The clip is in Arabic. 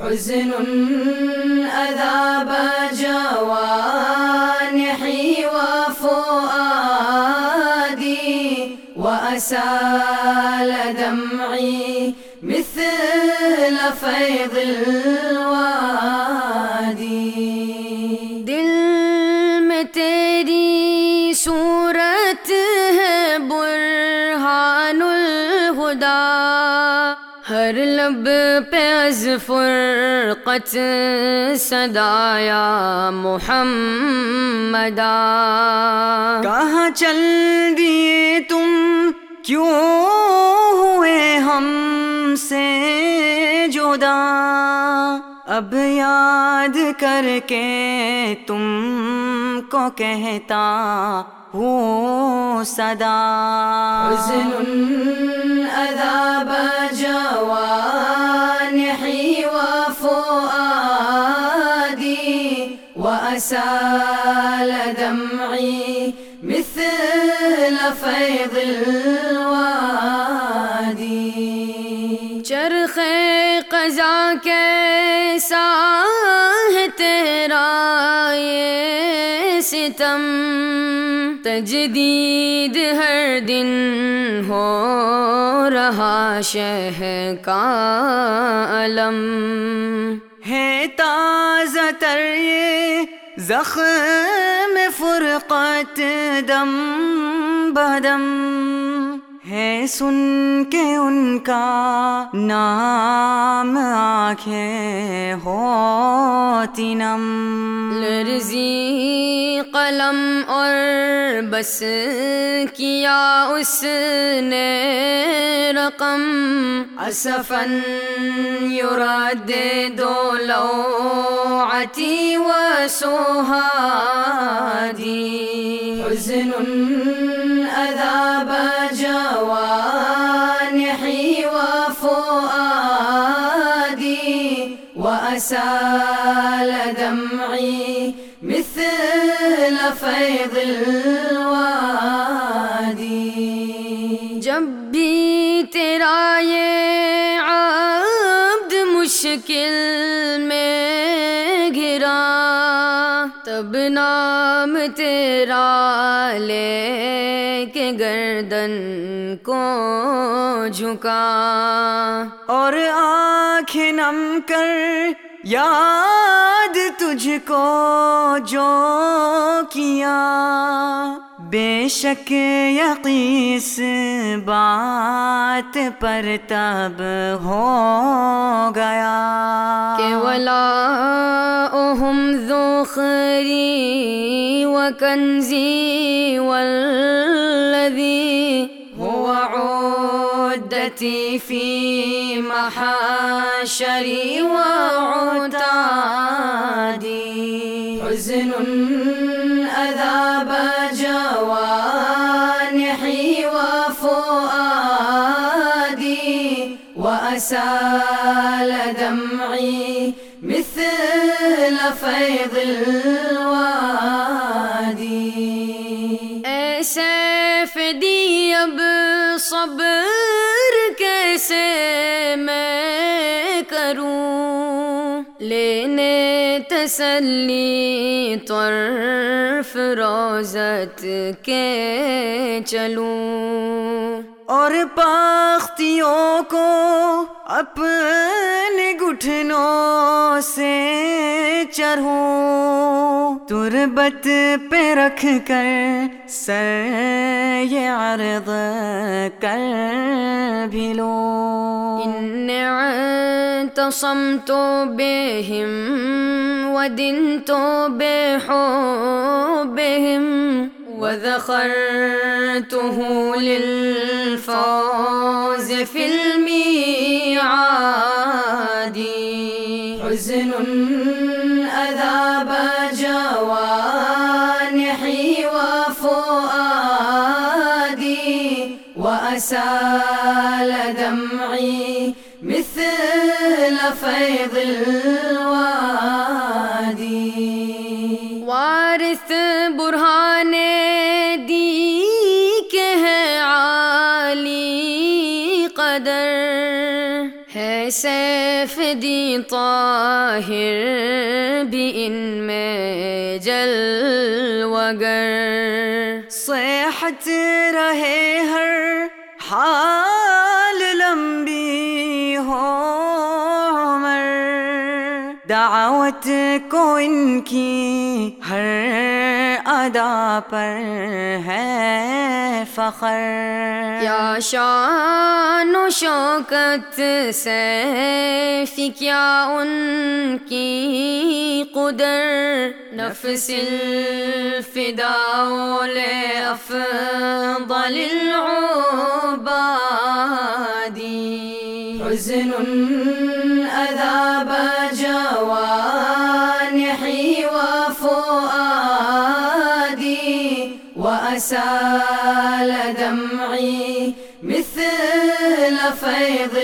حزن أذاب جوانحي وفؤادي وأسال دمعي مثل فيض الوادي. لب پہ از فرقت صدایا محمدا کہاں چل دیے تم؟ کیوں ہوئے ہم سے جدا؟ اب یاد کر کے تم کو کہتا ہوں صدا۔ حزن مثل فيض الوادي چرخ قضا کیسا ہے تیرا یہ ستم۔ تجدید ہر دن ہو رہا شہ کا علم۔ ہے تازہ تر یہ زخم فرقت دم بدم. ہے سن کے نام آنکھیں ہوتی نم اور بس کیا اس نے رقم أسفا يردد لوعتي وسهادي حزن أذاب جوانحي وفؤادي وأسال دمعي مثل فيض الوادي. جب بھی تیرا یہ عبد مشکل میں گھرا، تب نام تیرا لے کے گردن کو جھکا۔ اور آنکھیں نم کر یاد تجھ کو جو کیا، بے شک یقیس بات پر تب ہو گیا۔ کہ ولا أهم ذخري وكنزي والذي هو عدتي في محاشري وعتادي حزن أذاب جوانحي وفؤادي وأسال دمعي مثل فيض الوادي. اے سیف دی اب صبر کیسے میں کروں لینے تسلی، طرف روزت کے چلوں۔ اور پاختیوں کو اپنے گھٹنوں سے تربت پہ رکھ کر سر یہ عرض کر بھی لوں إن اعتصمت بهم ودنت بحبهم وذخرته للفوز في الميعاد حزن الوادی وارث برہان دی کے عالی قدر۔ ہے سیف دی طاہر بھی ان میں جل وگر۔ صحت رہے دعوت کو ان کی ہر ادا پر ہے فخر۔ یا شان و شوکت سیفی کیا ان کی قدر۔ نفس الفدا لأفضل العباد حزن أذاب جوانحي وفؤادي وأسال دمعي مثل فيض